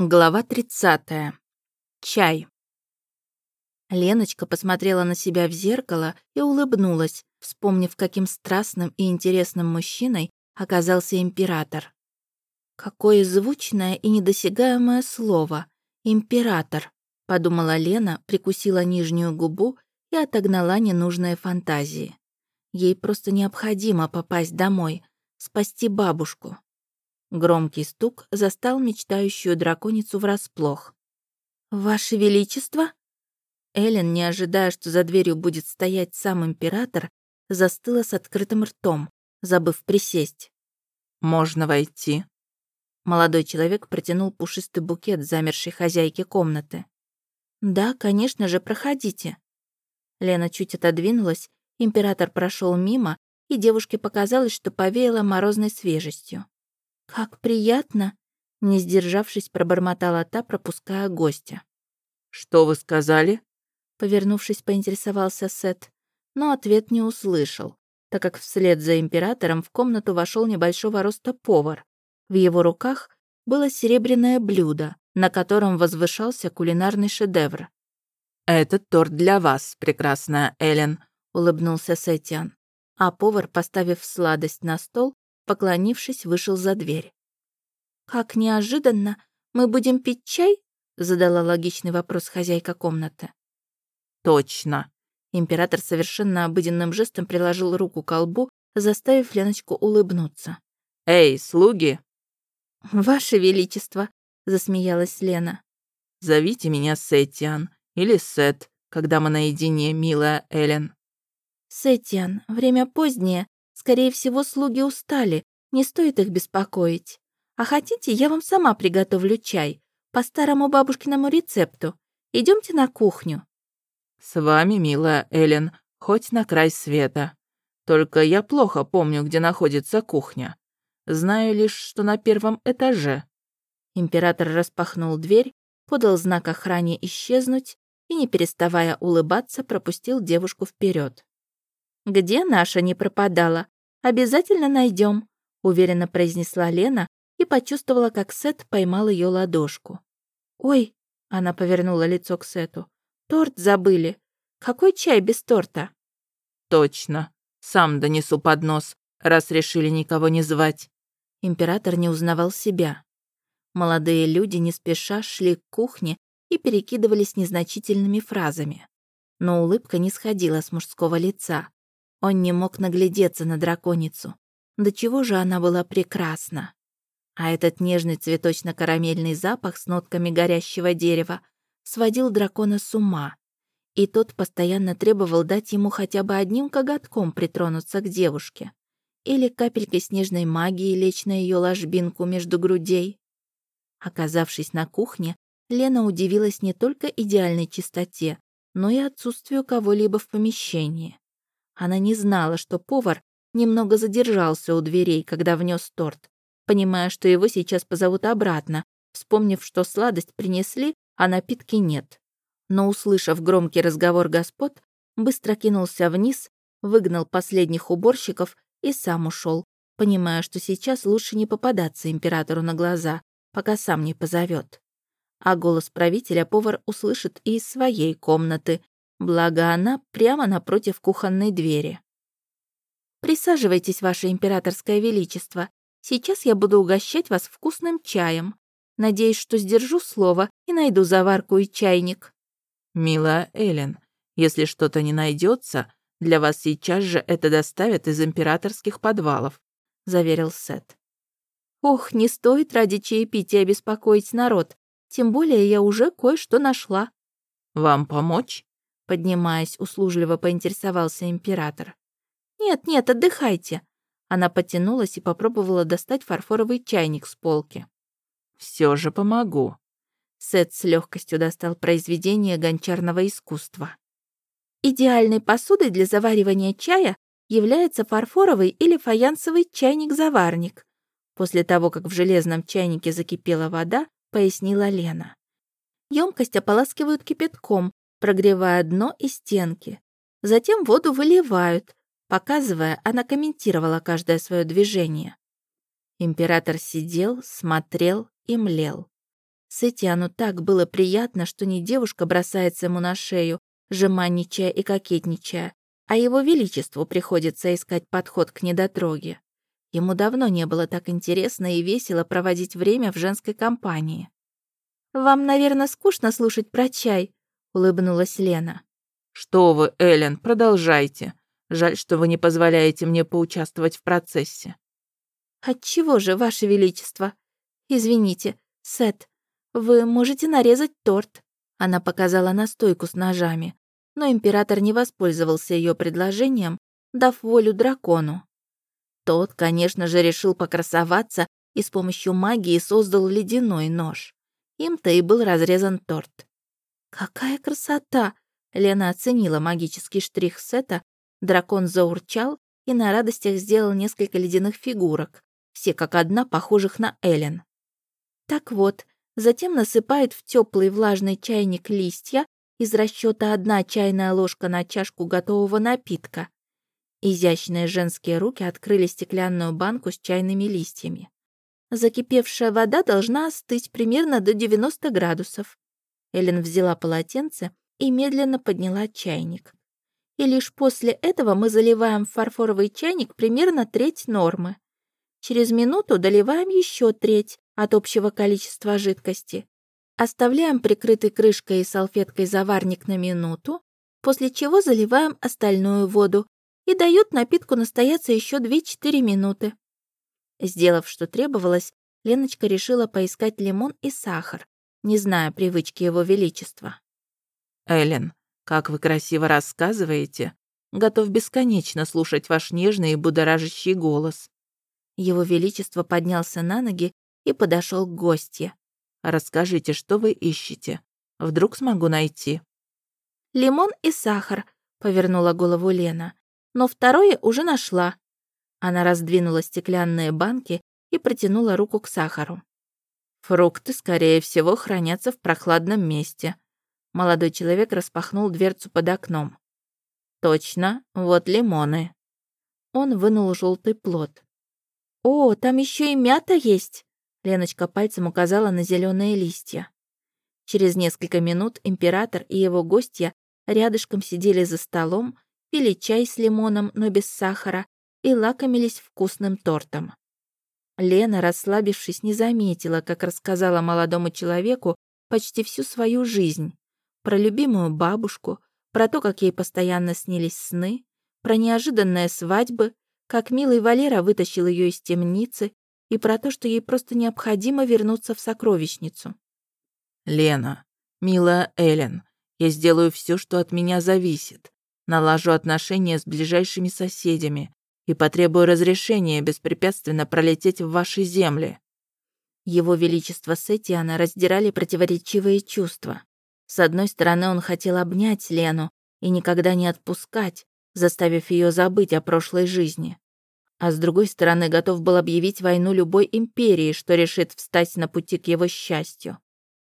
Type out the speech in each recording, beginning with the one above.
Глава 30. Чай. Леночка посмотрела на себя в зеркало и улыбнулась, вспомнив, каким страстным и интересным мужчиной оказался император. Какое звучное и недосягаемое слово «император», подумала Лена, прикусила нижнюю губу и отогнала ненужные фантазии. Ей просто необходимо попасть домой, спасти бабушку. Громкий стук застал мечтающую драконицу врасплох. «Ваше Величество?» Эллен, не ожидая, что за дверью будет стоять сам император, застыла с открытым ртом, забыв присесть. «Можно войти?» Молодой человек протянул пушистый букет замершей хозяйке комнаты. «Да, конечно же, проходите». Лена чуть отодвинулась, император прошел мимо, и девушке показалось, что повеяло морозной свежестью. «Как приятно!» — не сдержавшись, пробормотала та, пропуская гостя. «Что вы сказали?» Повернувшись, поинтересовался Сет, но ответ не услышал, так как вслед за императором в комнату вошел небольшого роста повар. В его руках было серебряное блюдо, на котором возвышался кулинарный шедевр. «Этот торт для вас, прекрасная Эллен», — улыбнулся Сетиан. А повар, поставив сладость на стол, Поклонившись, вышел за дверь. «Как неожиданно! Мы будем пить чай?» задала логичный вопрос хозяйка комнаты. «Точно!» Император совершенно обыденным жестом приложил руку к колбу, заставив Леночку улыбнуться. «Эй, слуги!» «Ваше Величество!» — засмеялась Лена. «Зовите меня Сетиан или Сет, когда мы наедине, милая Элен. «Сетиан, время позднее, Скорее всего, слуги устали, не стоит их беспокоить. А хотите, я вам сама приготовлю чай по старому бабушкиному рецепту. Идемте на кухню». «С вами, милая Эллен, хоть на край света. Только я плохо помню, где находится кухня. Знаю лишь, что на первом этаже». Император распахнул дверь, подал знак охране исчезнуть и, не переставая улыбаться, пропустил девушку вперед. «Где наша не пропадала? Обязательно найдем, уверенно произнесла Лена и почувствовала, как Сет поймал ее ладошку. «Ой!» — она повернула лицо к Сету. «Торт забыли. Какой чай без торта?» «Точно. Сам донесу поднос, раз решили никого не звать». Император не узнавал себя. Молодые люди не спеша шли к кухне и перекидывались незначительными фразами. Но улыбка не сходила с мужского лица. Он не мог наглядеться на драконицу. До чего же она была прекрасна. А этот нежный цветочно-карамельный запах с нотками горящего дерева сводил дракона с ума. И тот постоянно требовал дать ему хотя бы одним коготком притронуться к девушке. Или капелькой снежной магии лечь на ее ложбинку между грудей. Оказавшись на кухне, Лена удивилась не только идеальной чистоте, но и отсутствию кого-либо в помещении. Она не знала, что повар немного задержался у дверей, когда внес торт, понимая, что его сейчас позовут обратно, вспомнив, что сладость принесли, а напитки нет. Но, услышав громкий разговор господ, быстро кинулся вниз, выгнал последних уборщиков и сам ушел, понимая, что сейчас лучше не попадаться императору на глаза, пока сам не позовет. А голос правителя повар услышит и из своей комнаты, Благо она прямо напротив кухонной двери. «Присаживайтесь, ваше императорское величество. Сейчас я буду угощать вас вкусным чаем. Надеюсь, что сдержу слово и найду заварку и чайник». «Милая Эллен, если что-то не найдется, для вас сейчас же это доставят из императорских подвалов», — заверил Сет. «Ох, не стоит ради чаепития беспокоить народ, тем более я уже кое-что нашла». «Вам помочь?» Поднимаясь, услужливо поинтересовался император. «Нет, нет, отдыхайте». Она потянулась и попробовала достать фарфоровый чайник с полки. Все же помогу». Сет с легкостью достал произведение гончарного искусства. Идеальной посудой для заваривания чая является фарфоровый или фаянсовый чайник-заварник. После того, как в железном чайнике закипела вода, пояснила Лена. Емкость ополаскивают кипятком, прогревая дно и стенки. Затем воду выливают. Показывая, она комментировала каждое свое движение. Император сидел, смотрел и млел. Сетиану так было приятно, что не девушка бросается ему на шею, жеманничая и кокетничая, а его величеству приходится искать подход к недотроге. Ему давно не было так интересно и весело проводить время в женской компании. «Вам, наверное, скучно слушать про чай», — улыбнулась Лена. «Что вы, Эллен, продолжайте. Жаль, что вы не позволяете мне поучаствовать в процессе». «Отчего же, Ваше Величество? Извините, Сет, вы можете нарезать торт». Она показала на стойку с ножами, но император не воспользовался ее предложением, дав волю дракону. Тот, конечно же, решил покрасоваться и с помощью магии создал ледяной нож. Им-то и был разрезан торт. «Какая красота!» Лена оценила магический штрих сета, дракон заурчал и на радостях сделал несколько ледяных фигурок, все как одна похожих на Элен. Так вот, затем насыпает в теплый влажный чайник листья из расчета одна чайная ложка на чашку готового напитка. Изящные женские руки открыли стеклянную банку с чайными листьями. Закипевшая вода должна остыть примерно до 90 градусов. Эллен взяла полотенце и медленно подняла чайник. И лишь после этого мы заливаем в фарфоровый чайник примерно треть нормы. Через минуту доливаем еще треть от общего количества жидкости. Оставляем прикрытый крышкой и салфеткой заварник на минуту, после чего заливаем остальную воду и дают напитку настояться еще 2-4 минуты. Сделав, что требовалось, Леночка решила поискать лимон и сахар, не зная привычки его величества. «Эллен, как вы красиво рассказываете. Готов бесконечно слушать ваш нежный и будоражащий голос». Его величество поднялся на ноги и подошел к гостье. «Расскажите, что вы ищете. Вдруг смогу найти». «Лимон и сахар», — повернула голову Лена но второе уже нашла. Она раздвинула стеклянные банки и протянула руку к сахару. Фрукты, скорее всего, хранятся в прохладном месте. Молодой человек распахнул дверцу под окном. Точно, вот лимоны. Он вынул желтый плод. О, там еще и мята есть. Леночка пальцем указала на зеленые листья. Через несколько минут император и его гостья рядышком сидели за столом пили чай с лимоном, но без сахара, и лакомились вкусным тортом. Лена, расслабившись, не заметила, как рассказала молодому человеку почти всю свою жизнь. Про любимую бабушку, про то, как ей постоянно снились сны, про неожиданные свадьбы, как милый Валера вытащил ее из темницы, и про то, что ей просто необходимо вернуться в сокровищницу. «Лена, милая Элен, я сделаю все, что от меня зависит налажу отношения с ближайшими соседями и потребую разрешения беспрепятственно пролететь в ваши земли». Его Величество Сетиана раздирали противоречивые чувства. С одной стороны, он хотел обнять Лену и никогда не отпускать, заставив ее забыть о прошлой жизни. А с другой стороны, готов был объявить войну любой империи, что решит встать на пути к его счастью.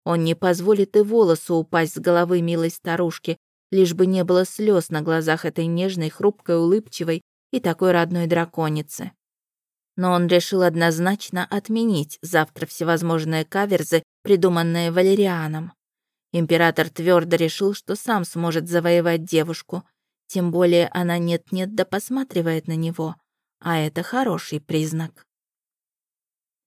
Он не позволит и волосу упасть с головы милой старушки, лишь бы не было слез на глазах этой нежной, хрупкой, улыбчивой и такой родной драконицы. Но он решил однозначно отменить завтра всевозможные каверзы, придуманные Валерианом. Император твердо решил, что сам сможет завоевать девушку, тем более она нет-нет да посматривает на него, а это хороший признак.